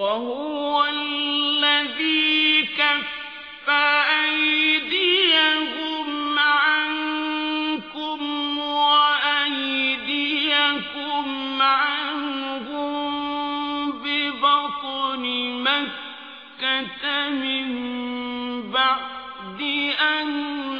وهو الذي كف أيديهم عنكم عنهم ببطن مكة من بعد أن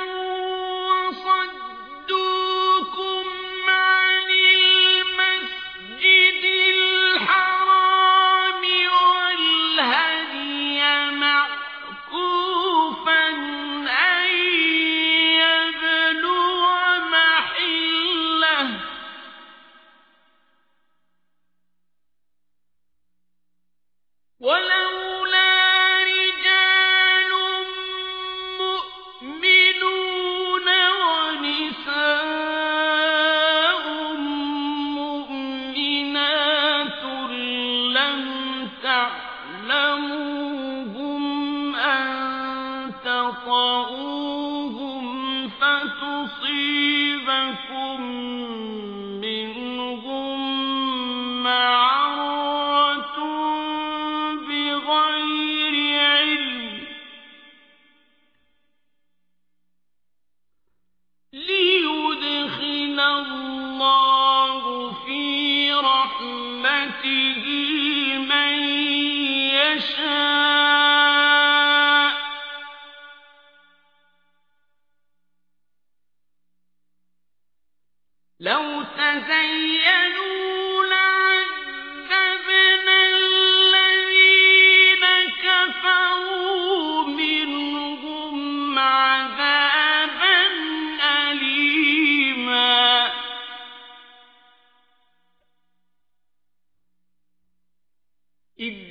ولو لو تزينوا لعذبنا الذين كفروا منهم عذابا أليما. إذ